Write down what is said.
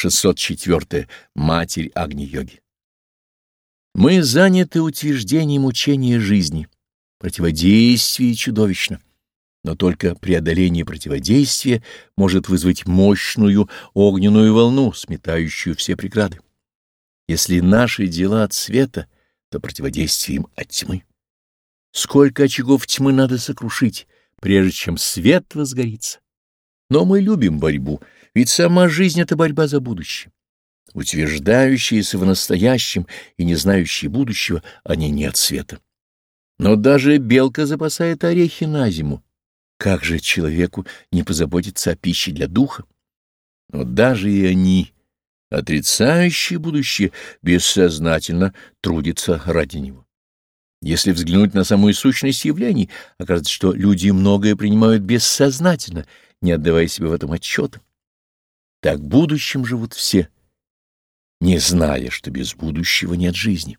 604. Матерь Агни-йоги. Мы заняты утверждением учения жизни, противодействие чудовищно, но только преодоление противодействия может вызвать мощную огненную волну, сметающую все преграды. Если наши дела от света, то противодействие им от тьмы. Сколько очагов тьмы надо сокрушить, прежде чем свет возгорится. Но мы любим борьбу, ведь сама жизнь — это борьба за будущее. Утверждающиеся в настоящем и не знающие будущего, они не от света. Но даже белка запасает орехи на зиму. Как же человеку не позаботиться о пище для духа? Но даже и они, отрицающие будущее, бессознательно трудятся ради него. Если взглянуть на самую сущность явлений, окажется, что люди многое принимают бессознательно, не отдавая себе в этом отчета. Так будущим живут все, не зная, что без будущего нет жизни.